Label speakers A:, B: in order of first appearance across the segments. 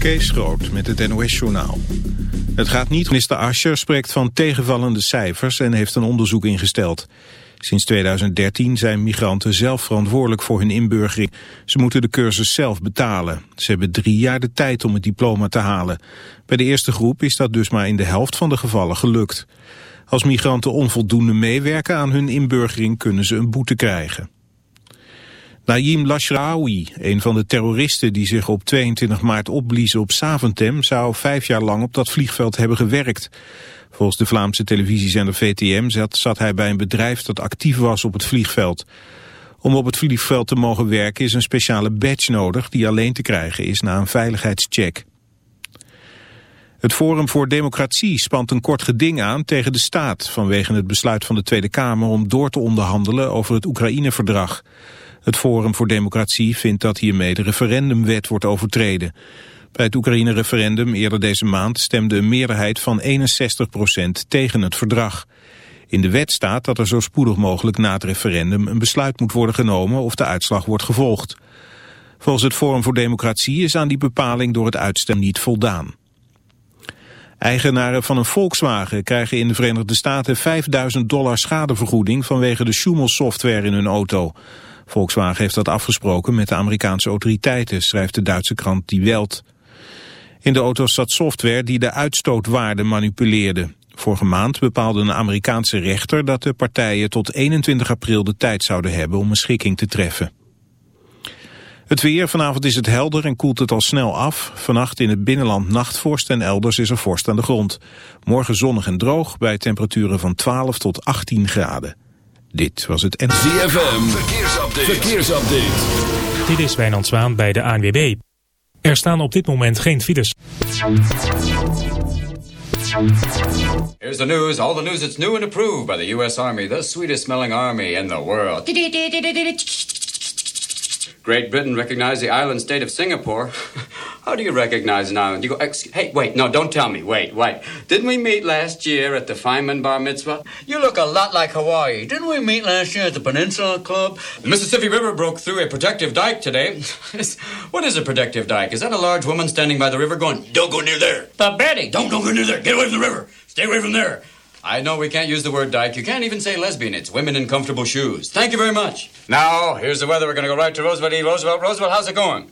A: Kees Groot met het NOS-journaal. Het gaat niet. Minister Ascher spreekt van tegenvallende cijfers en heeft een onderzoek ingesteld. Sinds 2013 zijn migranten zelf verantwoordelijk voor hun inburgering. Ze moeten de cursus zelf betalen. Ze hebben drie jaar de tijd om het diploma te halen. Bij de eerste groep is dat dus maar in de helft van de gevallen gelukt. Als migranten onvoldoende meewerken aan hun inburgering kunnen ze een boete krijgen. Naïm Lashraoui, een van de terroristen die zich op 22 maart opbliezen op Saventem, zou vijf jaar lang op dat vliegveld hebben gewerkt. Volgens de Vlaamse televisiezender VTM zat, zat hij bij een bedrijf dat actief was op het vliegveld. Om op het vliegveld te mogen werken is een speciale badge nodig die alleen te krijgen is na een veiligheidscheck. Het Forum voor Democratie spant een kort geding aan tegen de staat vanwege het besluit van de Tweede Kamer om door te onderhandelen over het Oekraïne-verdrag. Het Forum voor Democratie vindt dat hiermee de referendumwet wordt overtreden. Bij het Oekraïne-referendum eerder deze maand stemde een meerderheid van 61% tegen het verdrag. In de wet staat dat er zo spoedig mogelijk na het referendum een besluit moet worden genomen of de uitslag wordt gevolgd. Volgens het Forum voor Democratie is aan die bepaling door het uitstem niet voldaan. Eigenaren van een Volkswagen krijgen in de Verenigde Staten 5000 dollar schadevergoeding vanwege de Schumel-software in hun auto. Volkswagen heeft dat afgesproken met de Amerikaanse autoriteiten, schrijft de Duitse krant Die Welt. In de auto's zat software die de uitstootwaarde manipuleerde. Vorige maand bepaalde een Amerikaanse rechter dat de partijen tot 21 april de tijd zouden hebben om een schikking te treffen. Het weer, vanavond is het helder en koelt het al snel af. Vannacht in het binnenland nachtvorst en elders is er vorst aan de grond. Morgen zonnig en droog bij temperaturen van 12 tot 18 graden. Dit was het.
B: ZFM, verkeersupdate. verkeersupdate.
C: Dit is Wijnand Zwaan bij de ANWB. Er staan op dit moment geen files.
D: Here's the news, all the news that's new and approved by the U.S. Army, the sweetest smelling army in the world. Great Britain recognized the island state of Singapore. How do you recognize an island? You go, hey, wait, no, don't tell me. Wait, wait. Didn't we meet last year at the Feynman Bar Mitzvah? You look a lot like Hawaii. Didn't we meet last year at the Peninsula Club? The Mississippi River broke through a protective dike today. what is a protective dike? Is that a large woman standing by the river going, don't go near there? But Betty! Don't, don't go near there. Get away from the river. Stay away from there. I know we can't use the word dyke. You can't even say lesbian. It's women in comfortable shoes. Thank you very much. Now, here's the weather. We're going to go right to Roosevelt E. Roosevelt. Roosevelt, how's it going?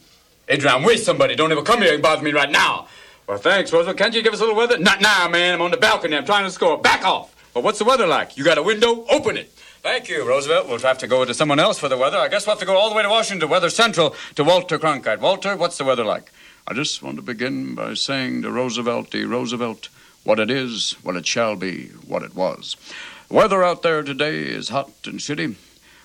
D: Adrian, wait somebody. Don't ever come here and bother me right now. Well, thanks, Roosevelt. Can't you give us a little weather? Not now, man. I'm on the balcony. I'm trying to score. Back off. Well, what's the weather like? You got a window? Open it. Thank you, Roosevelt. We'll have to go to someone else for the weather. I guess we'll have to go all the way to Washington, Weather Central, to Walter Cronkite. Walter, what's the weather like? I just want to begin by saying to Roosevelt, D. Roosevelt, what it is, what it shall be, what it was. Weather out there today is hot and shitty,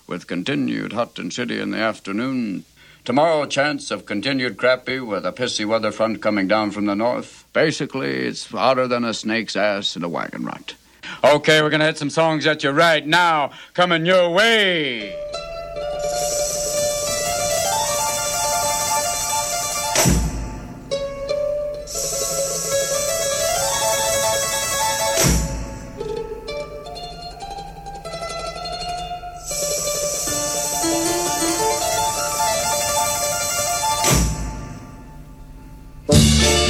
D: with continued hot and shitty in the afternoon. Tomorrow, chance of continued crappy with a pissy weather front coming down from the north. Basically, it's hotter than a snake's ass in a wagon rut. Okay, we're gonna hit some songs at you right now, coming your way.
E: Música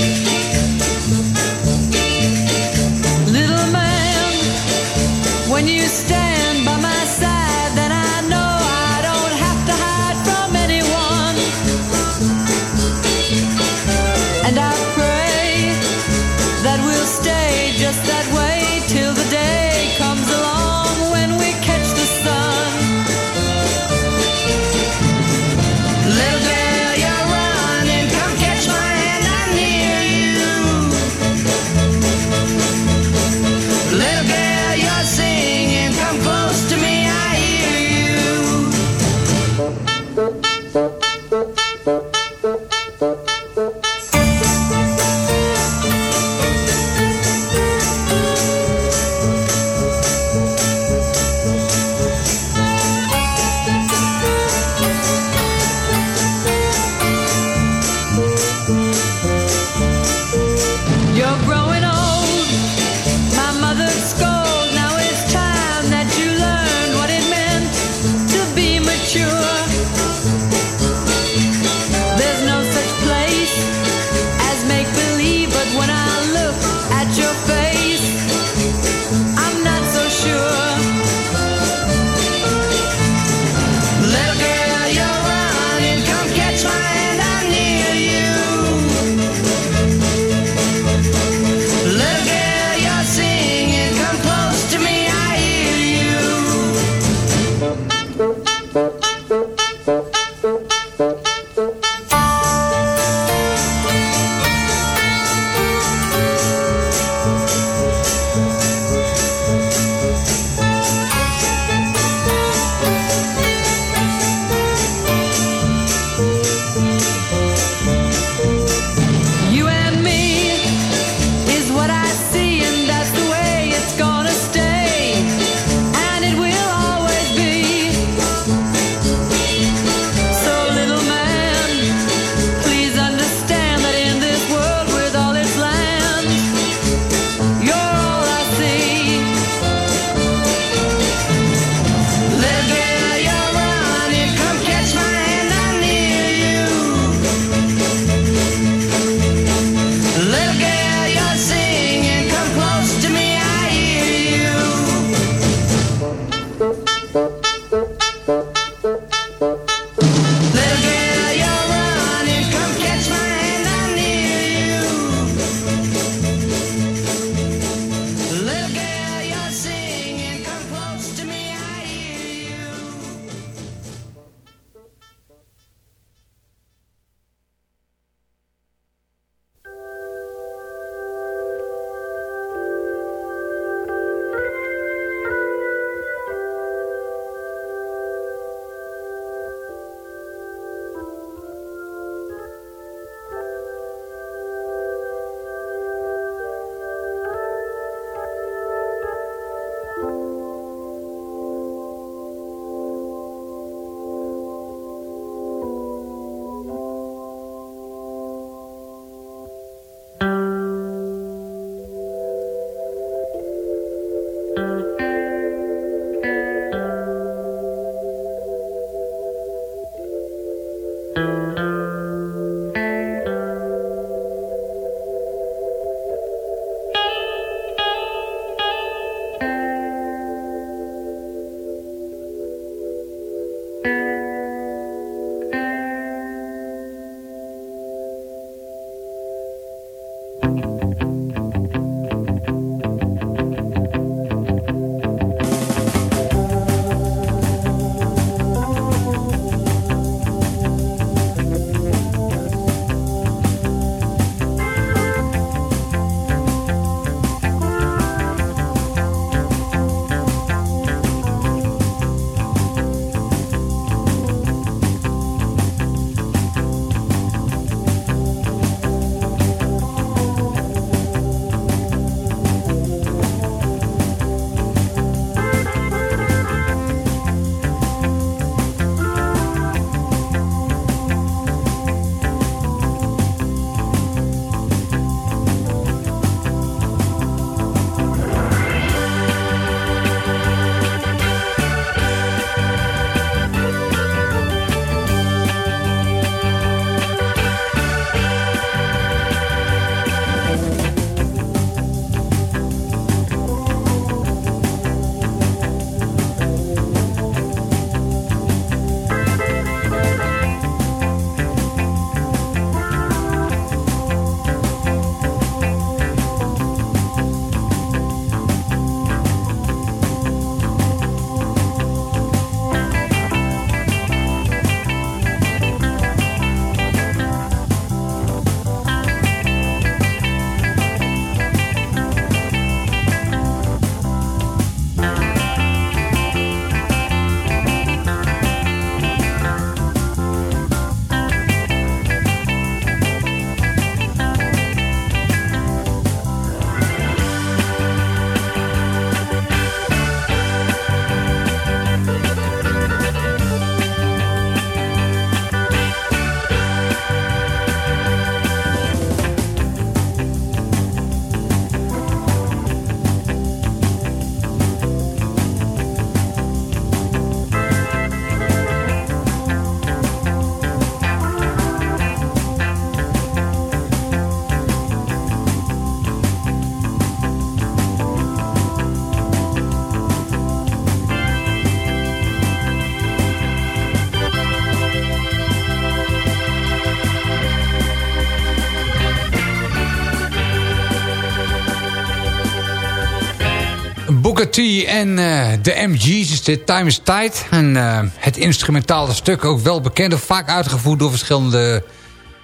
E: T en uh, de MG's is dit Time is Tight. En uh, het instrumentale stuk ook wel bekend... vaak uitgevoerd door verschillende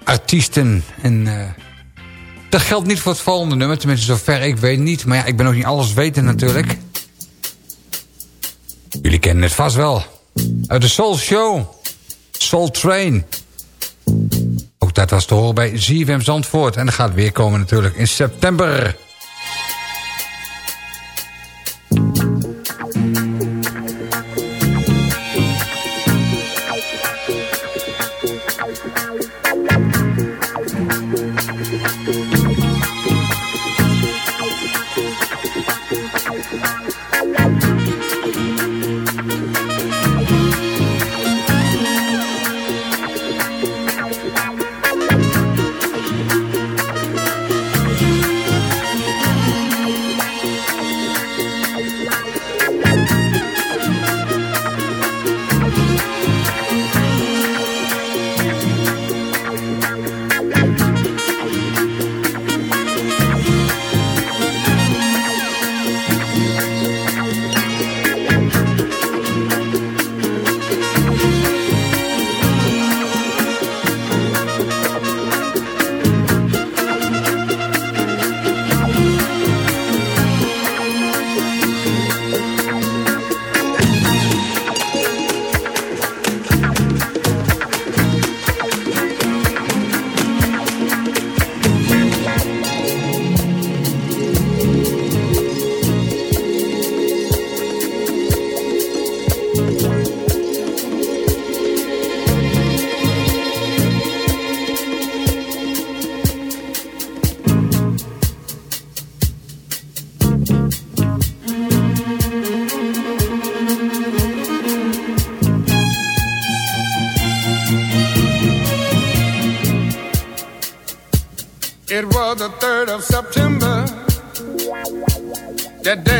E: artiesten. En uh, dat geldt niet voor het volgende nummer. Tenminste, zover ik weet niet. Maar ja, ik ben ook niet alles weten natuurlijk. Jullie kennen het vast wel. Uit de Soul Show. Soul Train. Ook dat was te horen bij ZFM Zandvoort. En dat gaat weer komen natuurlijk in september.
F: The 3rd of September. That day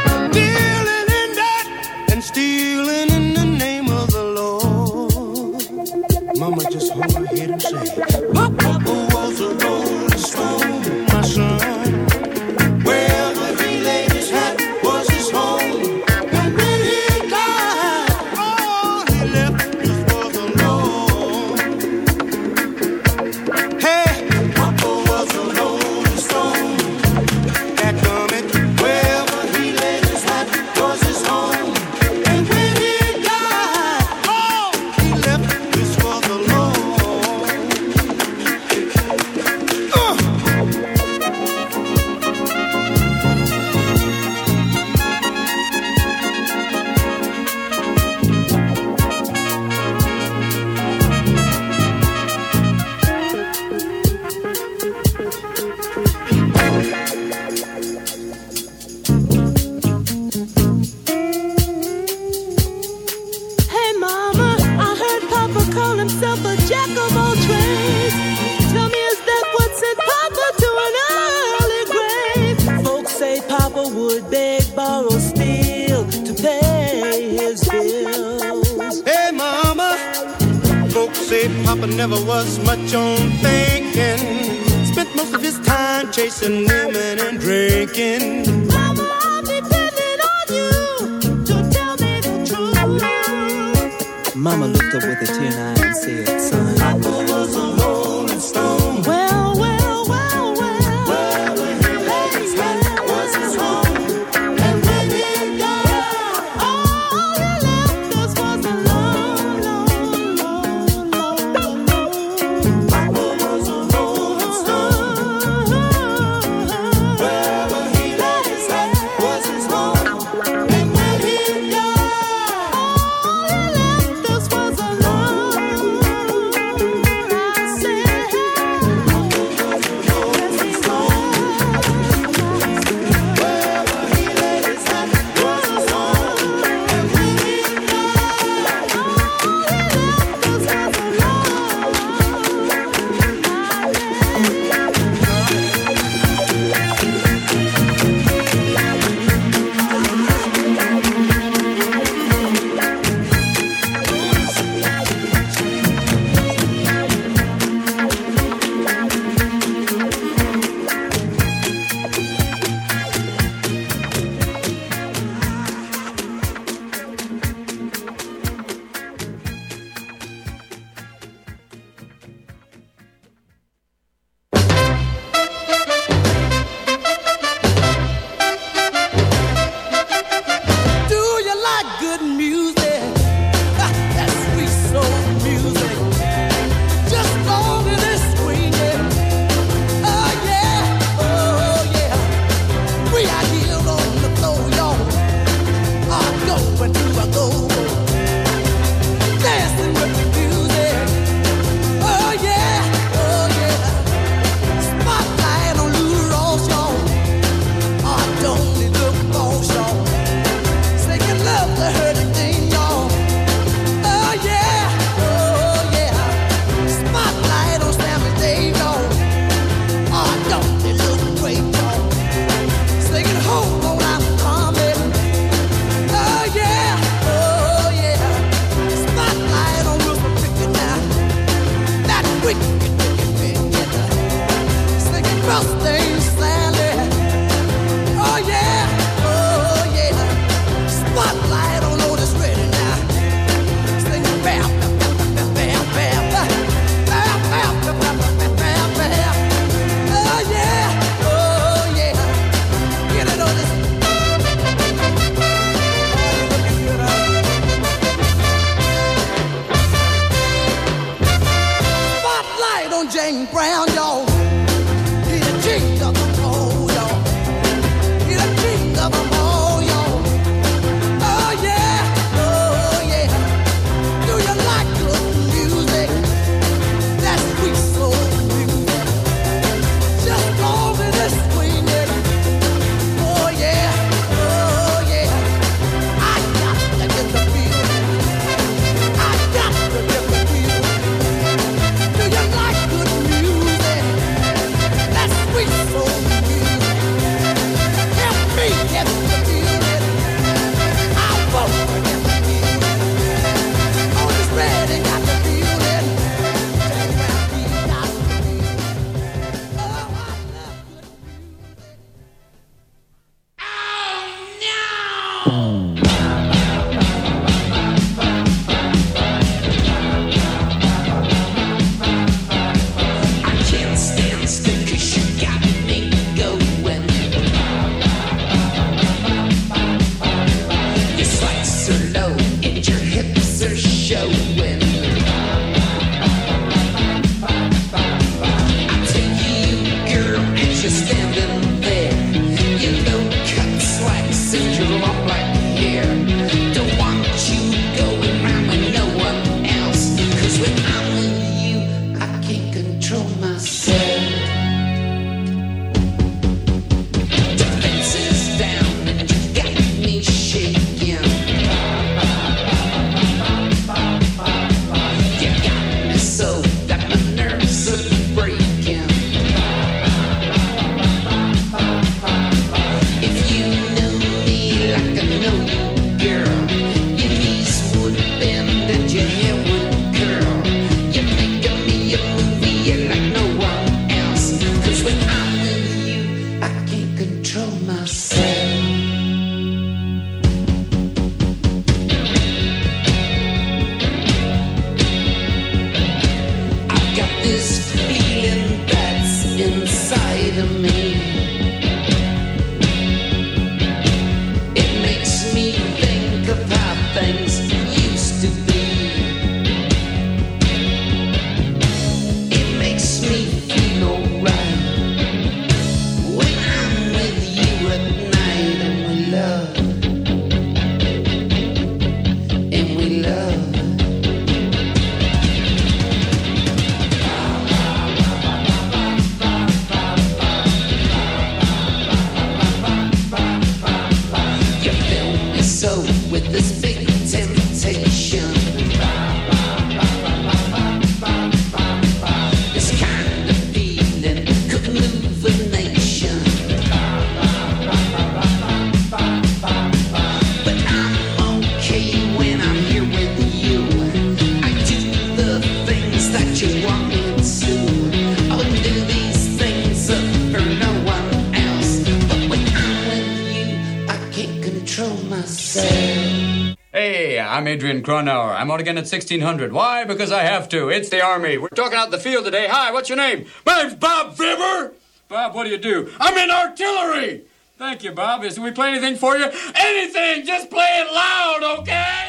G: Adrian Cronauer. I'm out again at 1600. Why? Because I have to. It's the Army. We're talking out in the field today. Hi, what's your name? My name's Bob Fibber. Bob, what do you do? I'm in artillery. Thank you, Bob. Is we play anything for you? Anything! Just play it loud, okay?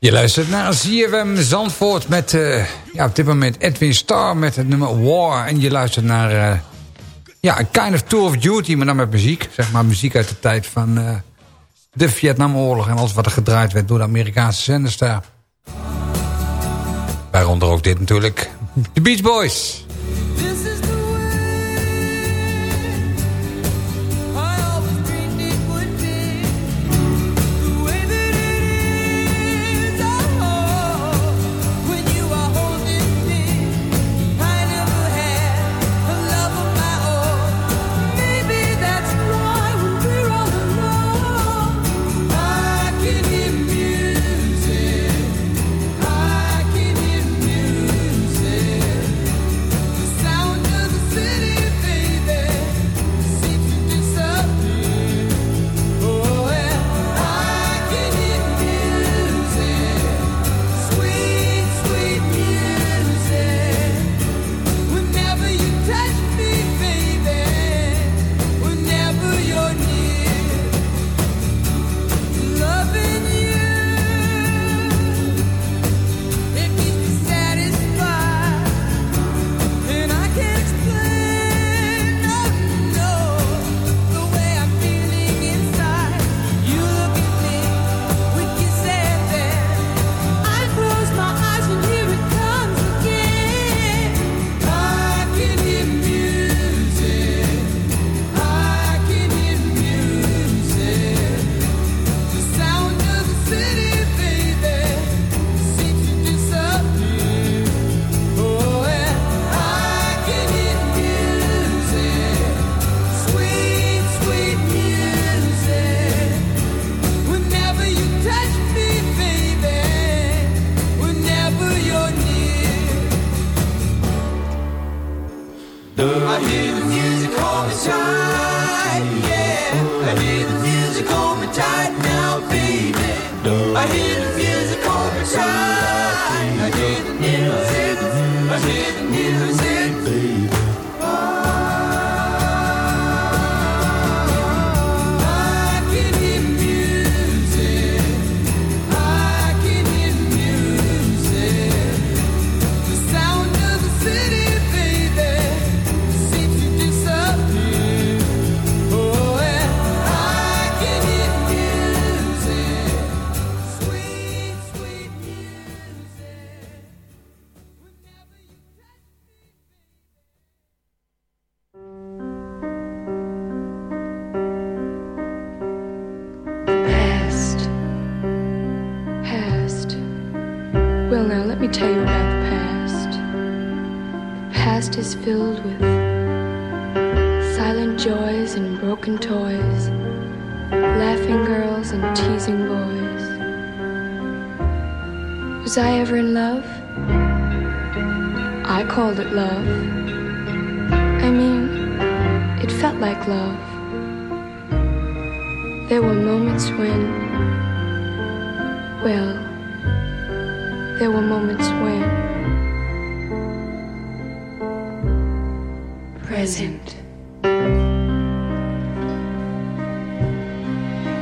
G: Je luistert naar ZFM Zandvoort met eh, ja, op dit moment Edwin Starr met het nummer War. En je luistert naar eh, ja, een kind of tour of duty, maar dan met muziek. Zeg maar muziek uit de tijd van eh, de Vietnamoorlog en alles wat er gedraaid werd door de Amerikaanse zenders daar. Waaronder ook dit natuurlijk. De Beach Boys.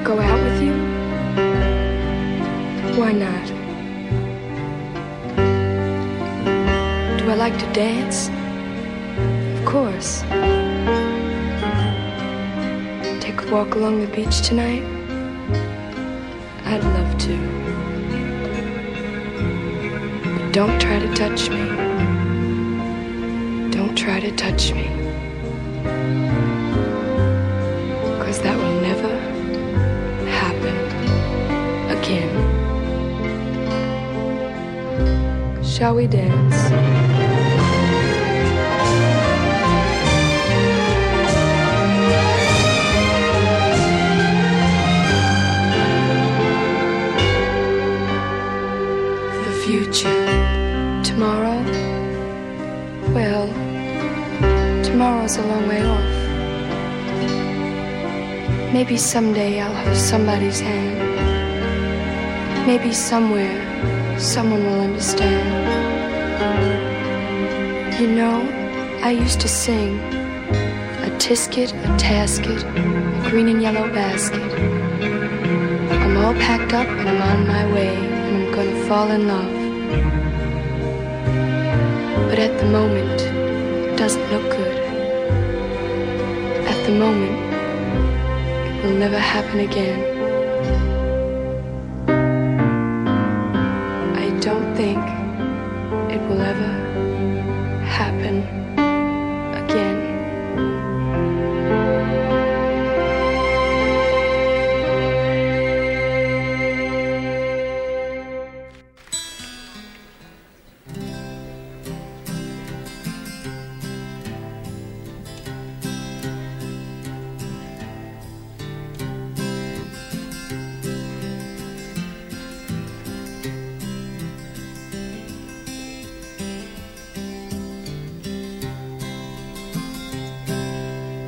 H: Go out with you? Why not? Do I like to dance? Of course. Take a walk along the beach tonight? I'd love to. But don't try to touch me. Don't try to touch me. Shall we dance? the future. Tomorrow? Well, tomorrow's a long way off. Maybe someday I'll have somebody's hand. Maybe somewhere someone will understand. You know, I used to sing a tisket, a tasket, a green and yellow basket. I'm all packed up and I'm on my way. and I'm gonna fall in love. But at the moment, it doesn't look good. At the moment, it will never happen again.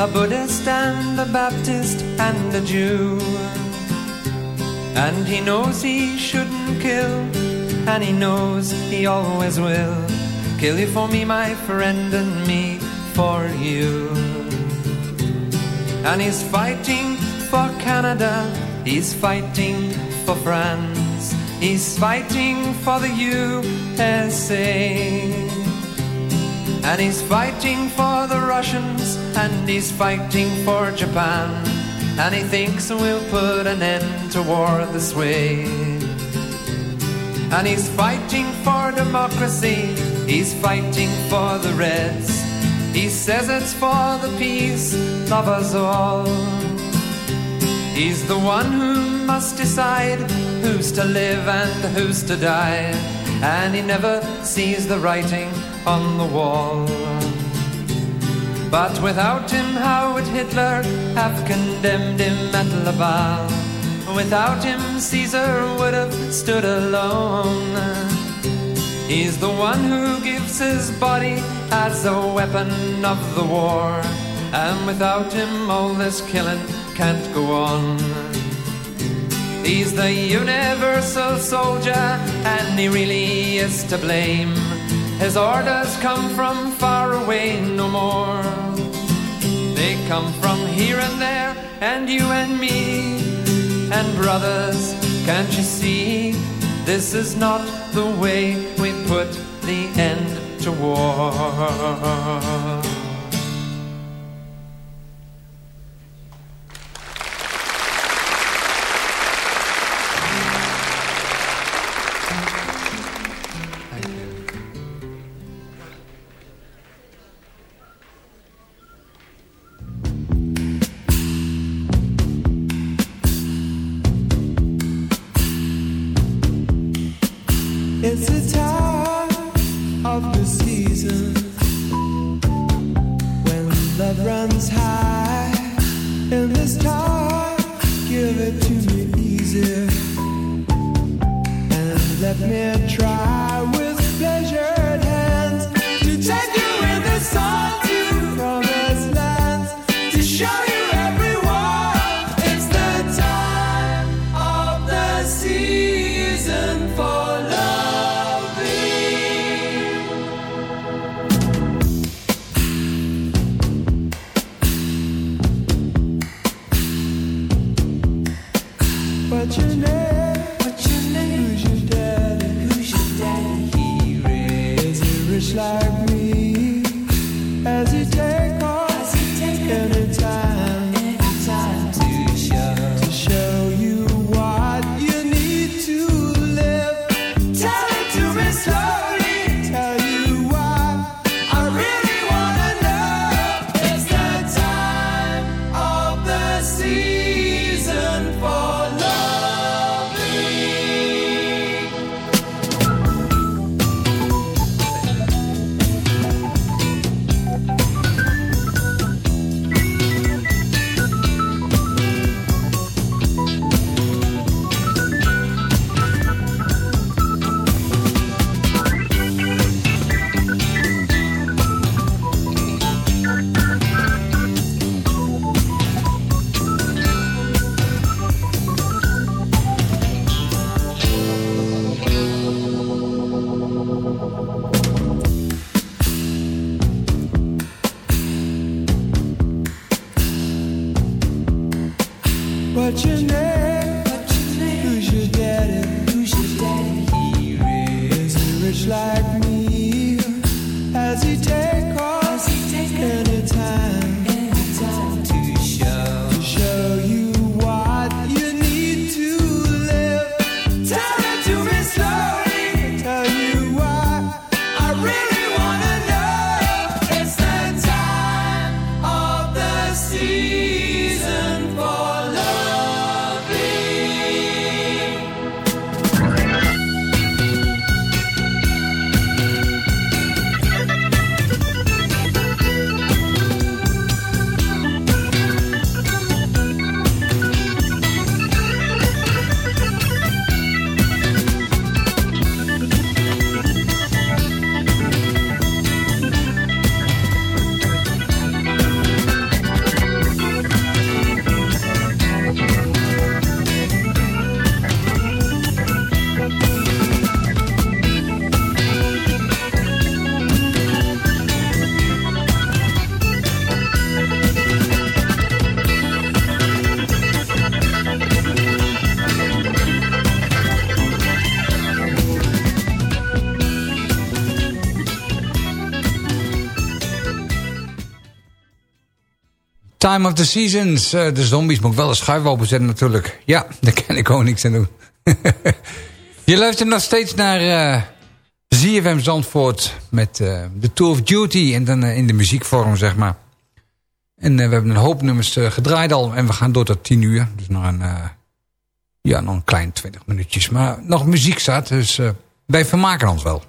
I: a Buddhist and a Baptist and a Jew. And he knows he shouldn't kill, and he knows he always will. Kill you for me, my friend, and me for you. And he's fighting for Canada, he's fighting for France, he's fighting for the USA. And he's fighting for the Russians, and he's fighting for Japan. And he thinks we'll put an end to war this way. And he's fighting for democracy, he's fighting for the Reds. He says it's for the peace of us all. He's the one who must decide who's to live and who's to die. And he never sees the writing on the wall. But without him, how would Hitler have condemned him at Laval? Without him, Caesar would have stood alone. He's the one who gives his body as a weapon of the war. And without him, all this killing can't go on. He's the universal soldier, and he really is to blame. His orders come from far away no more. They come from here and there, and you and me. And brothers, can't you see? This is not the way we put the end to war.
J: Time of the
G: Seasons. eh, de zombies moet wel een schuif openzetten natuurlijk. Ja, daar kan ik ook niks aan doen. Je luistert nog steeds naar eh ZFM Zandvoort met eh, de Tour of Duty. En dan eh, in de muziekvorm, zeg maar. En eh, we hebben een hoop nummers eh, gedraaid al. En we gaan door tot tien uur. Dus nog een, eh, ja, nog een klein twintig minuutjes. Maar nog muziek staat, dus eh, wij vermaken ons wel.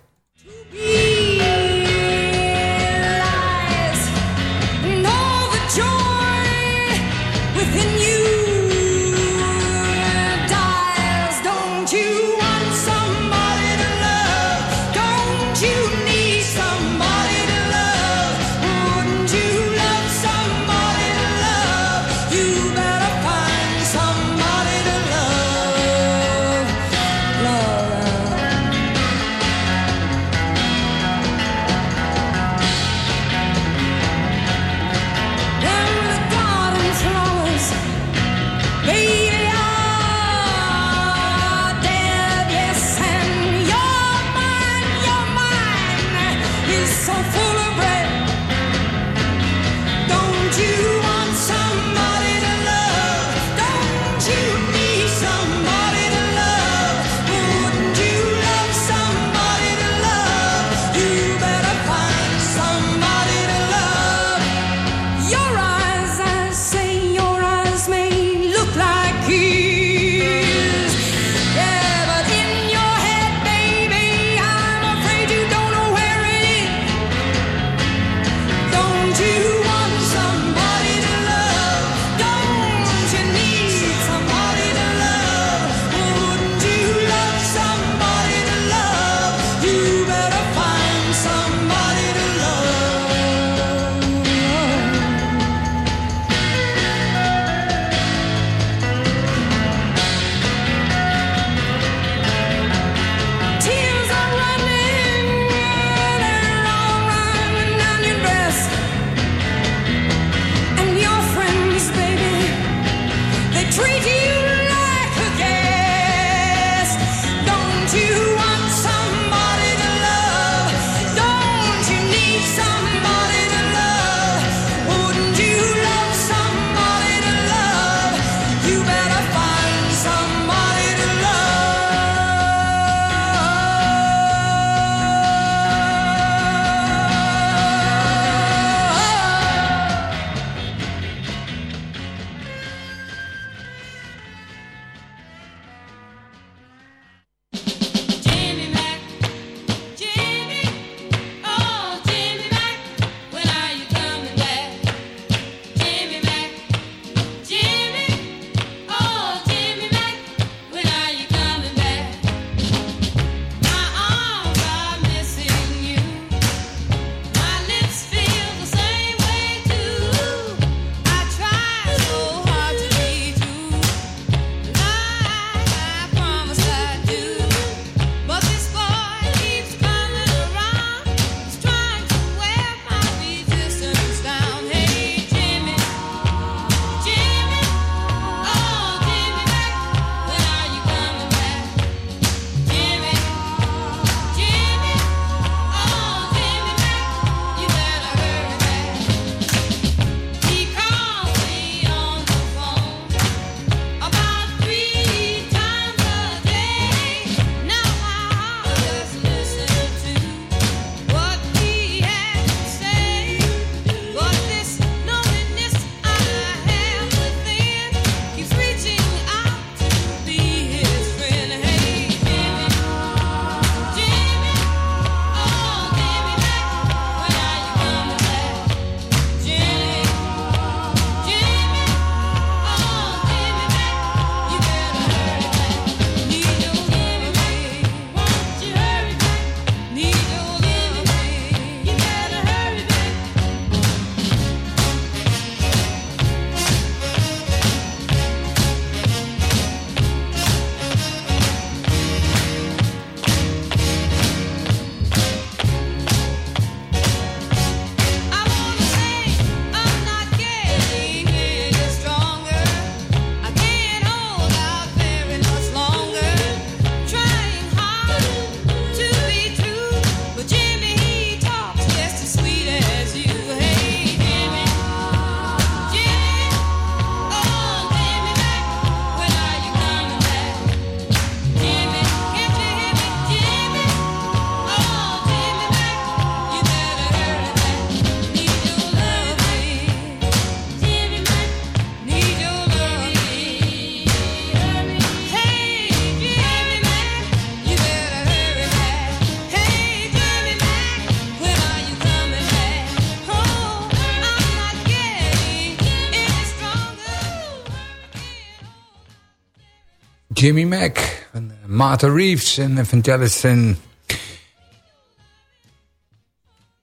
K: Jimmy Mac, en eh, Martha Reeves en Vangelis. En...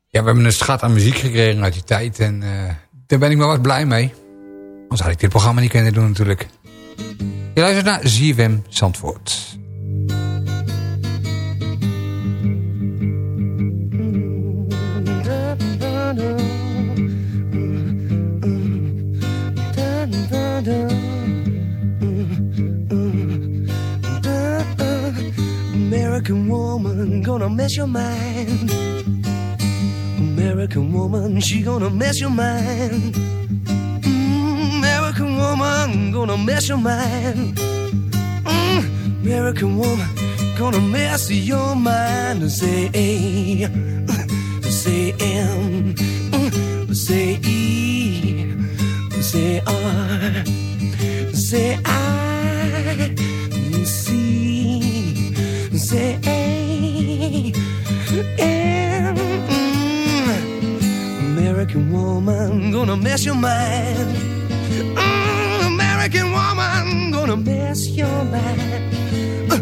K: Ja, we hebben een schat aan muziek gekregen uit die tijd. En eh, daar ben ik wel wat blij mee. Anders had ik dit programma niet kunnen doen natuurlijk. Je luistert naar ZFM Zandvoort.
L: American woman gonna mess your mind. American woman, she gonna mess your mind. Mm, American woman gonna mess your mind. Mm, American woman gonna mess your mind. Say A, say M, mm, say E, say R, say I, say American woman gonna mess your mind. Mm, American woman gonna mess your mind. Uh,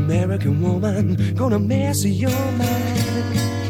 L: American woman gonna mess your mind.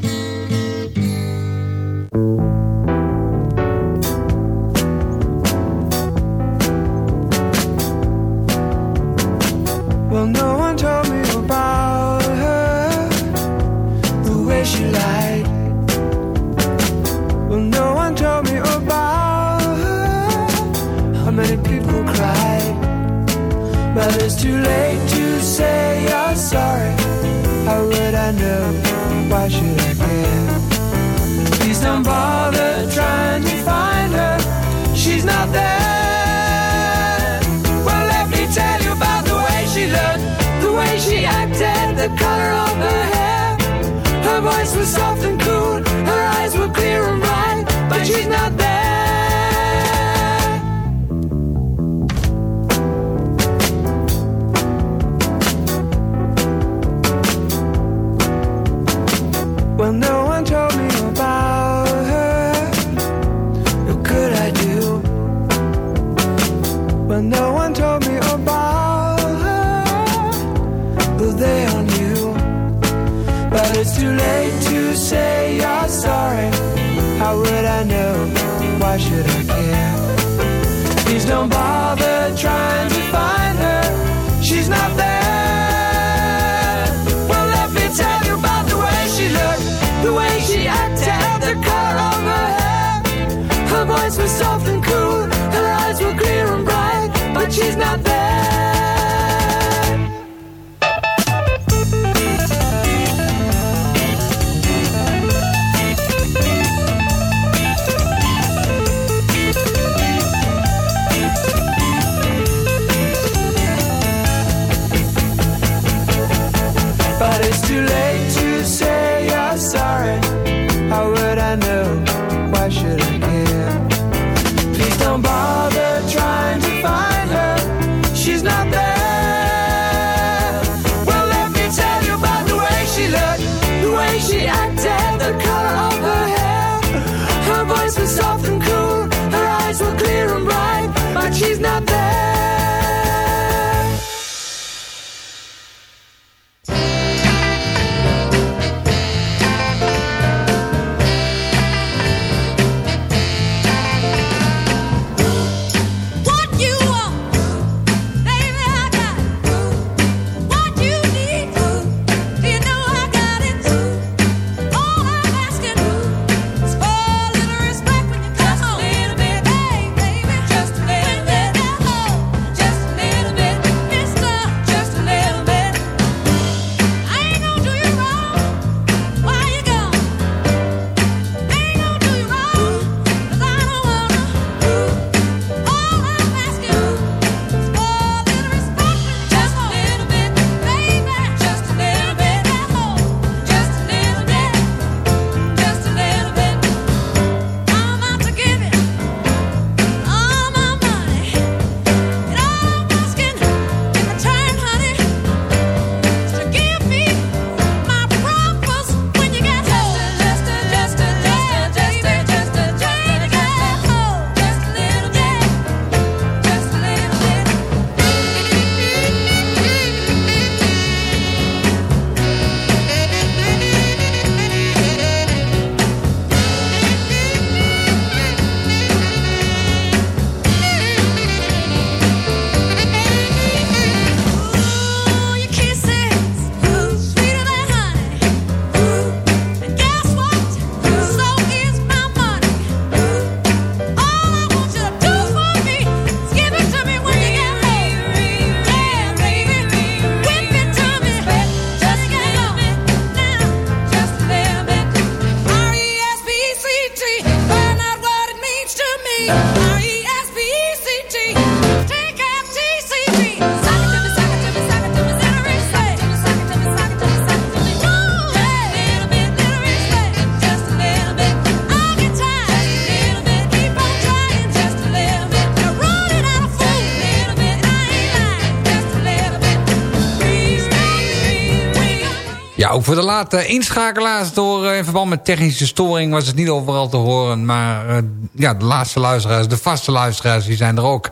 K: De late inschakelaars door in verband met technische storing was het niet overal te horen. Maar eh, ja, de laatste luisteraars, de vaste luisteraars, die zijn er ook.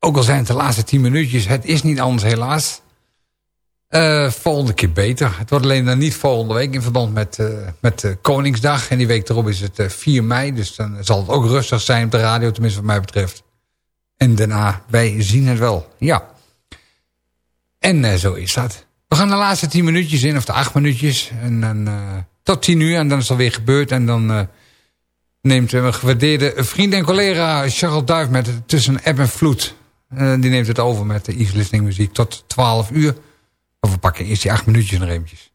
K: Ook al zijn het de laatste tien minuutjes, het is niet anders helaas. Eh, volgende keer beter. Het wordt alleen dan niet volgende week in verband met, eh, met Koningsdag. En die week erop is het eh, 4 mei. Dus dan zal het ook rustig zijn op de radio, tenminste wat mij betreft. En daarna, wij zien het wel. Ja. En zo is dat. We gaan de laatste 10 minuutjes in, of de 8 minuutjes. En dan eh, tot 10 uur en dan is het alweer gebeurd. En dan eh, neemt mijn gewaardeerde vriend en collega Charles Duif met Tussen Ebb en Vloed. Eh, die neemt het over met de Easy Listening muziek tot 12 uur. Of we pakken eerst die 8 minuutjes nog eventjes.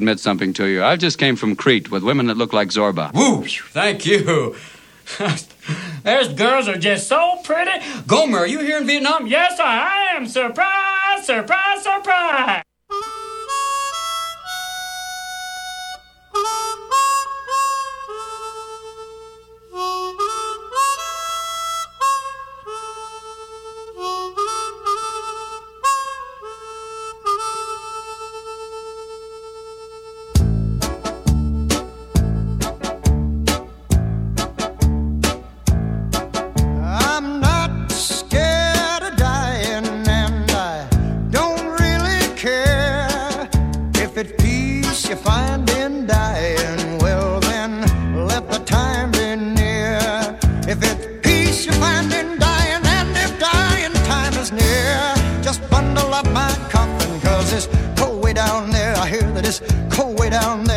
G: Admit something to you. I just came from Crete with women that look like Zorba.
M: Woo! Thank you. Those girls are just so pretty. Gomer, are you here in Vietnam? Yes, I am. Surprise, surprise, surprise.
F: Cold way down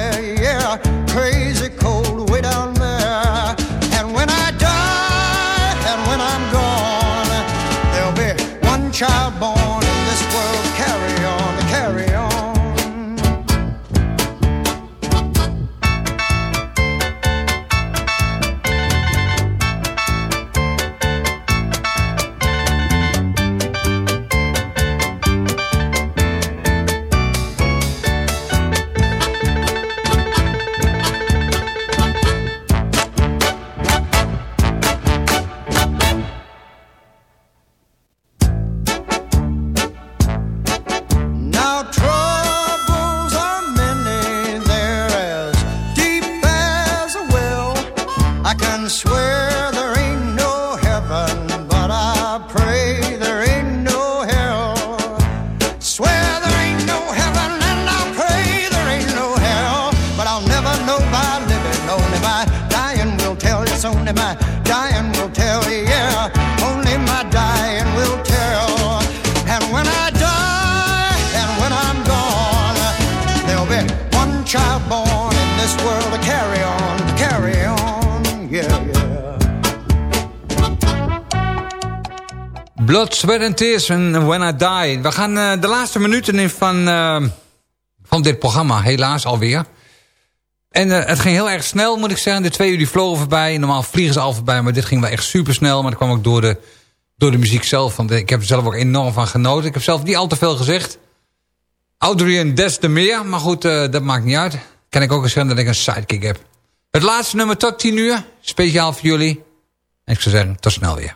K: Sweat and Tears en When I Die. We gaan eh, de laatste minuten in van, eh, van dit programma, helaas alweer. En eh, het ging heel erg snel, moet ik zeggen. De twee uur die vlogen voorbij. Normaal vliegen ze al voorbij, maar dit ging wel echt super snel. Maar dat kwam ook door de, door de muziek zelf. Want ik heb er zelf ook enorm van genoten. Ik heb zelf niet al te veel gezegd. Audrey des te meer, maar goed, dat maakt niet uit. Kan ik ook eens zeggen dat ik een sidekick heb. Het laatste nummer tot 10 uur, speciaal voor jullie. En ik zou zeggen, tot snel weer.